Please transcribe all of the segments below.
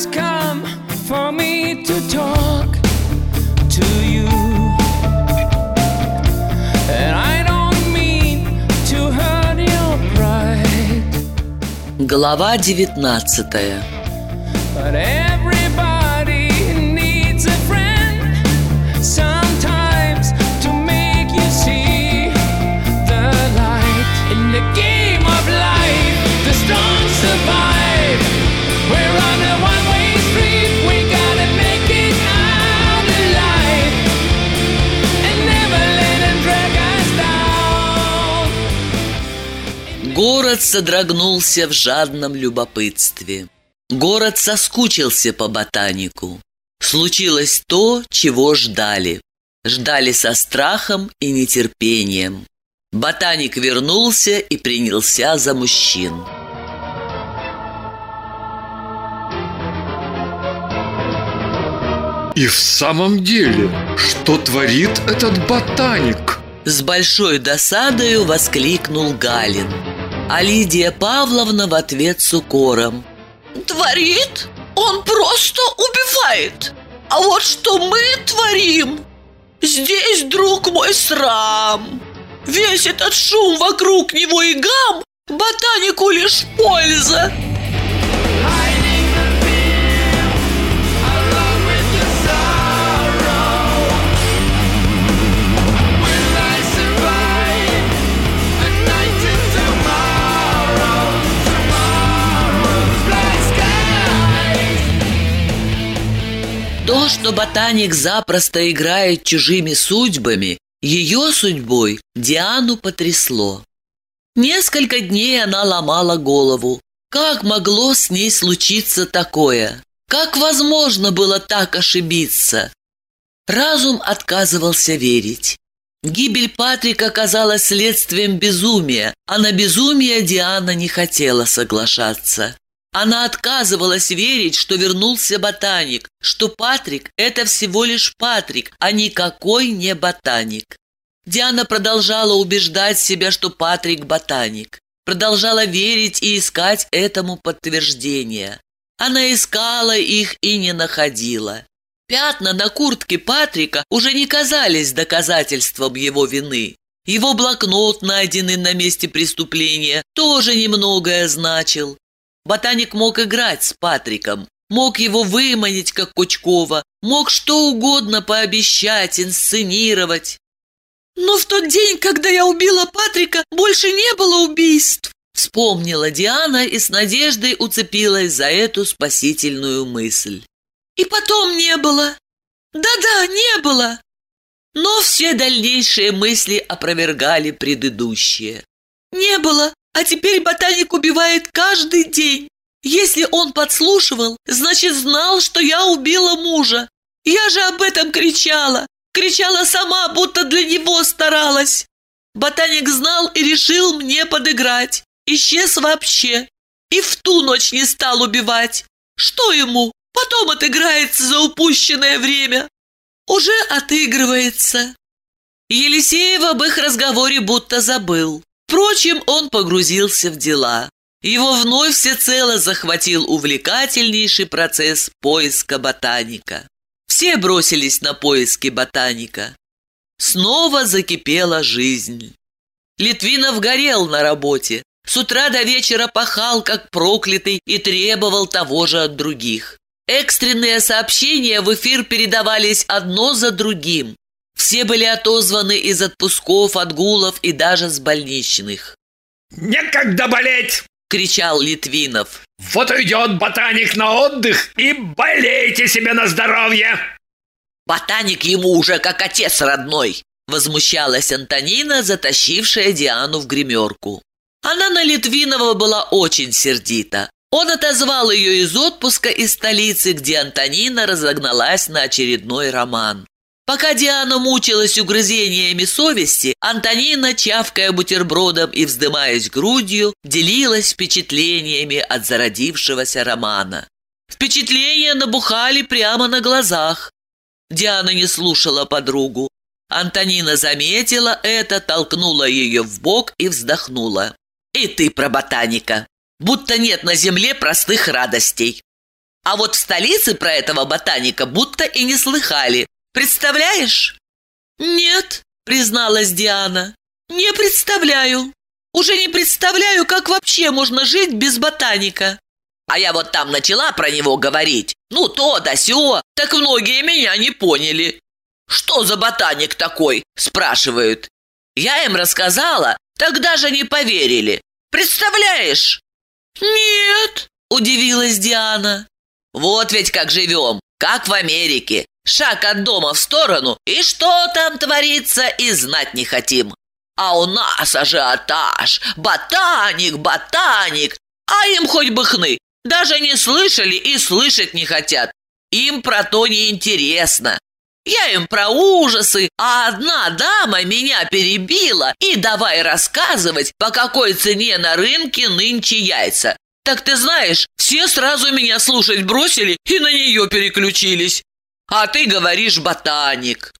has come for me to talk to you. And I don't mean to hurt your pride. Глава 19 Город содрогнулся в жадном любопытстве. Город соскучился по ботанику. Случилось то, чего ждали. Ждали со страхом и нетерпением. Ботаник вернулся и принялся за мужчин. И в самом деле, что творит этот ботаник? С большой досадою воскликнул Галин. А Лидия Павловна в ответ с укором. Творит? Он просто убивает. А вот что мы творим? Здесь, друг мой, срам. Весь этот шум вокруг него и гам Ботанику лишь польза. Что ботаник запросто играет чужими судьбами, ее судьбой Диану потрясло. Несколько дней она ломала голову. Как могло с ней случиться такое? Как возможно было так ошибиться? Разум отказывался верить. Гибель Патрика оказалась следствием безумия, а на безумие Диана не хотела соглашаться. Она отказывалась верить, что вернулся ботаник, что Патрик – это всего лишь Патрик, а никакой не ботаник. Диана продолжала убеждать себя, что Патрик – ботаник. Продолжала верить и искать этому подтверждение. Она искала их и не находила. Пятна на куртке Патрика уже не казались доказательством его вины. Его блокнот, найденный на месте преступления, тоже немногое значил. Ботаник мог играть с Патриком, мог его выманить, как Кучкова, мог что угодно пообещать, инсценировать. Но в тот день, когда я убила Патрика, больше не было убийств. Вспомнила Диана и с надеждой уцепилась за эту спасительную мысль. И потом не было. Да-да, не было. Но все дальнейшие мысли опровергали предыдущие. Не было. А теперь ботаник убивает каждый день. Если он подслушивал, значит знал, что я убила мужа. Я же об этом кричала. Кричала сама, будто для него старалась. Ботаник знал и решил мне подыграть. Исчез вообще. И в ту ночь не стал убивать. Что ему? Потом отыграется за упущенное время. Уже отыгрывается. Елисеев об их разговоре будто забыл. Впрочем, он погрузился в дела. Его вновь всецело захватил увлекательнейший процесс поиска ботаника. Все бросились на поиски ботаника. Снова закипела жизнь. Литвинов горел на работе. С утра до вечера пахал, как проклятый, и требовал того же от других. Экстренные сообщения в эфир передавались одно за другим. Все были отозваны из отпусков, отгулов и даже с больничных. «Некогда болеть!» – кричал Литвинов. «Вот уйдет ботаник на отдых и болейте себе на здоровье!» «Ботаник ему уже как отец родной!» – возмущалась Антонина, затащившая Диану в гримерку. Она на Литвинова была очень сердита. Он отозвал ее из отпуска из столицы, где Антонина разогналась на очередной роман. Пока Диана мучилась угрызениями совести, Антонина, чавкая бутербродом и вздымаясь грудью, делилась впечатлениями от зародившегося романа. Впечатления набухали прямо на глазах. Диана не слушала подругу. Антонина заметила это, толкнула ее в бок и вздохнула. «И ты про ботаника. Будто нет на земле простых радостей. А вот в столице про этого ботаника будто и не слыхали. Представляешь? Нет, призналась Диана. Не представляю. Уже не представляю, как вообще можно жить без ботаника. А я вот там начала про него говорить. Ну, то да сё. Так многие меня не поняли. «Что за ботаник такой?» – спрашивают. Я им рассказала, тогда же не поверили. Представляешь? Нет, удивилась Диана. Вот ведь как живем, как в Америке. Шаг от дома в сторону, и что там творится, и знать не хотим. А у нас ажиотаж, ботаник, ботаник, а им хоть бы хны. Даже не слышали и слышать не хотят. Им про то не интересно. Я им про ужасы, а одна дама меня перебила и давай рассказывать, по какой цене на рынке нынче яйца. Так ты знаешь, все сразу меня слушать бросили и на нее переключились. А ты говоришь ботаник.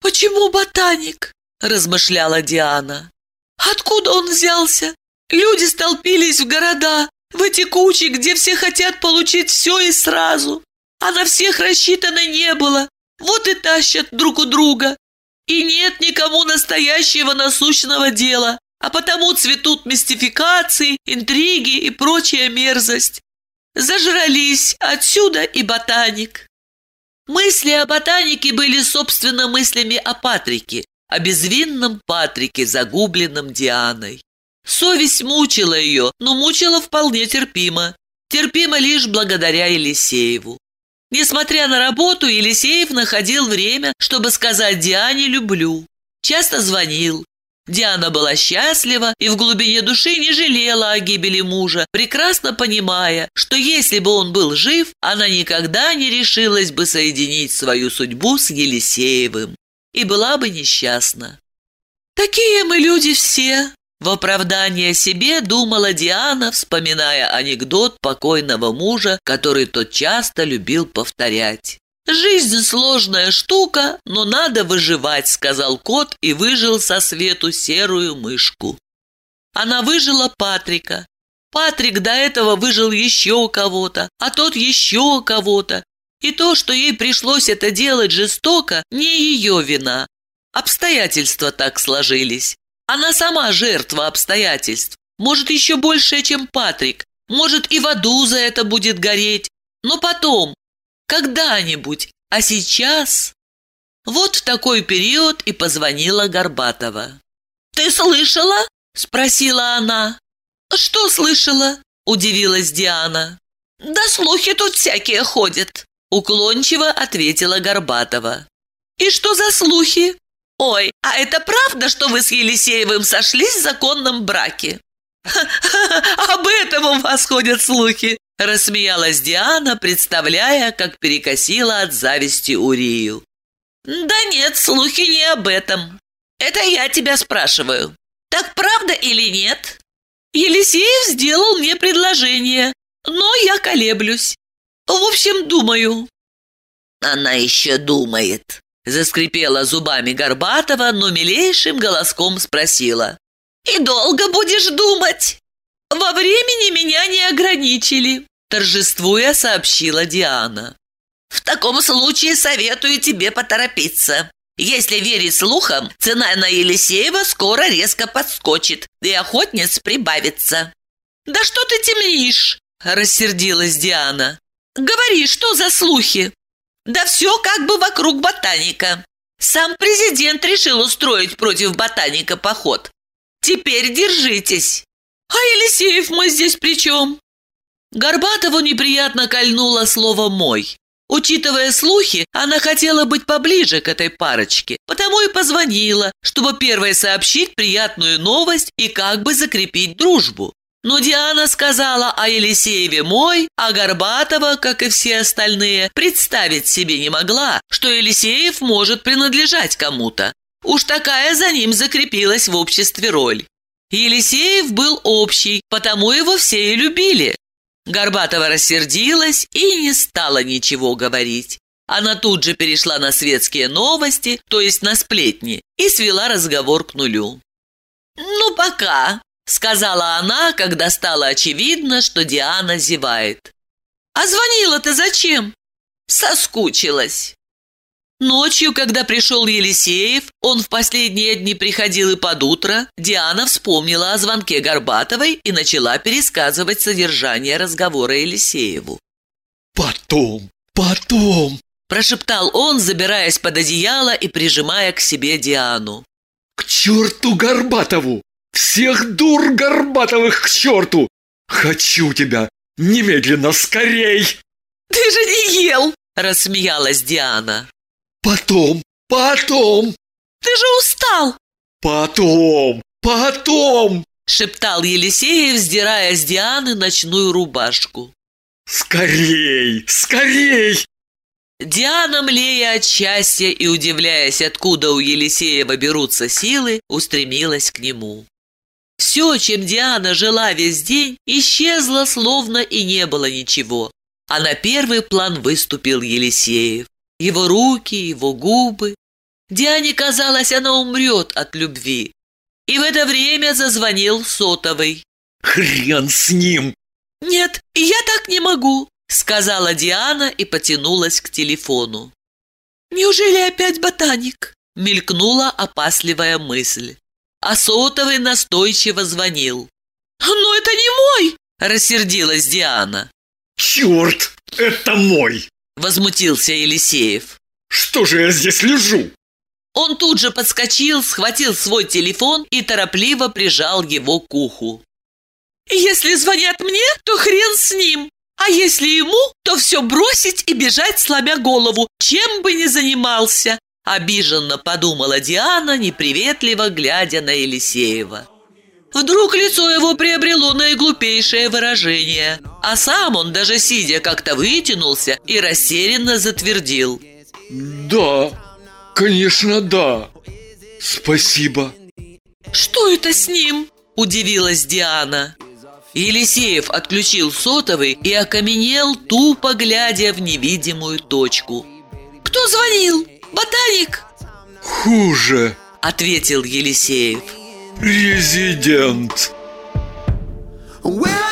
«Почему ботаник?» – размышляла Диана. «Откуда он взялся? Люди столпились в города, в эти кучи, где все хотят получить все и сразу. А на всех рассчитано не было, вот и тащат друг у друга. И нет никому настоящего насущного дела, а потому цветут мистификации, интриги и прочая мерзость. Зажрались отсюда и ботаник. Мысли о ботанике были, собственно, мыслями о Патрике, о безвинном Патрике, загубленном Дианой. Совесть мучила ее, но мучила вполне терпимо. Терпимо лишь благодаря Елисееву. Несмотря на работу, Елисеев находил время, чтобы сказать Диане «люблю». Часто звонил. Диана была счастлива и в глубине души не жалела о гибели мужа, прекрасно понимая, что если бы он был жив, она никогда не решилась бы соединить свою судьбу с Елисеевым и была бы несчастна. «Такие мы люди все», в оправдание себе думала Диана, вспоминая анекдот покойного мужа, который тот часто любил повторять. «Жизнь сложная штука, но надо выживать», — сказал кот и выжил со свету серую мышку. Она выжила Патрика. Патрик до этого выжил еще кого-то, а тот еще кого-то. И то, что ей пришлось это делать жестоко, не ее вина. Обстоятельства так сложились. Она сама жертва обстоятельств. Может, еще большая, чем Патрик. Может, и в аду за это будет гореть. Но потом, когда-нибудь. А сейчас... Вот в такой период и позвонила Горбатова. «Ты слышала?» – спросила она. «Что слышала?» – удивилась Диана. «Да слухи тут всякие ходят», – уклончиво ответила Горбатова. «И что за слухи?» «Ой, а это правда, что вы с Елисеевым сошлись в законном браке?» «Об этом у вас ходят слухи!» Рассмеялась Диана, представляя, как перекосила от зависти Урию. «Да нет, слухи не об этом. Это я тебя спрашиваю. Так правда или нет?» Елисеев сделал мне предложение, но я колеблюсь. В общем, думаю. Она еще думает, Заскрипела зубами Горбатова, но милейшим голоском спросила. «И долго будешь думать?» «Во времени меня не ограничили», – торжествуя сообщила Диана. «В таком случае советую тебе поторопиться. Если верить слухам, цена на Елисеева скоро резко подскочит, и охотниц прибавится». «Да что ты темнишь?» – рассердилась Диана. «Говори, что за слухи?» Да все как бы вокруг ботаника. Сам президент решил устроить против ботаника поход. Теперь держитесь. А Елисеев мой здесь при чем? Горбатову неприятно кольнуло слово «мой». Учитывая слухи, она хотела быть поближе к этой парочке, потому и позвонила, чтобы первой сообщить приятную новость и как бы закрепить дружбу. Но Диана сказала о Елисееве мой, а Горбатова, как и все остальные, представить себе не могла, что Елисеев может принадлежать кому-то. Уж такая за ним закрепилась в обществе роль. Елисеев был общий, потому его все и любили. Горбатова рассердилась и не стала ничего говорить. Она тут же перешла на светские новости, то есть на сплетни, и свела разговор к нулю. «Ну, пока», сказала она, когда стало очевидно, что Диана зевает. А звонила-то зачем? Соскучилась. Ночью, когда пришел Елисеев, он в последние дни приходил и под утро, Диана вспомнила о звонке Горбатовой и начала пересказывать содержание разговора Елисееву. Потом, потом. Прошептал он, забираясь под одеяло и прижимая к себе Диану. К черту Горбатову! Всех дур Горбатовых к черту! Хочу тебя! Немедленно, скорей! Ты же не ел! Рассмеялась Диана. Потом, потом, Ты же устал! потом, потом! Шептал Елисеев, сдирая с Дианы ночную рубашку. Скорей, скорей! Диана, млея от счастья и удивляясь, откуда у Елисеева берутся силы, устремилась к нему. Все, чем Диана жила весь день, исчезло, словно и не было ничего. А на первый план выступил Елисеев. Его руки, его губы. Диане казалось, она умрет от любви. И в это время зазвонил сотовый. Хрен с ним! Нет, я так не могу. Сказала Диана и потянулась к телефону. Неужели опять ботаник? Мелькнула опасливая мысль. А сотовый настойчиво звонил. Но это не мой! Рассердилась Диана. Черт, это мой! Возмутился Елисеев. Что же я здесь лежу? Он тут же подскочил, схватил свой телефон и торопливо прижал его к уху. Если звонят мне, то хрен с ним. А если ему, то все бросить и бежать, сломя голову, чем бы ни занимался. Обиженно подумала Диана, неприветливо глядя на Елисеева. Вдруг лицо его приобрело наиглупейшее выражение, а сам он, даже сидя, как-то вытянулся и растерянно затвердил. Да, конечно, да. Спасибо. Что это с ним? Удивилась Диана. Елисеев отключил сотовый и окаменел, тупо глядя в невидимую точку. Кто звонил? Ботаник? Хуже. Ответил Елисеев. Президент. Where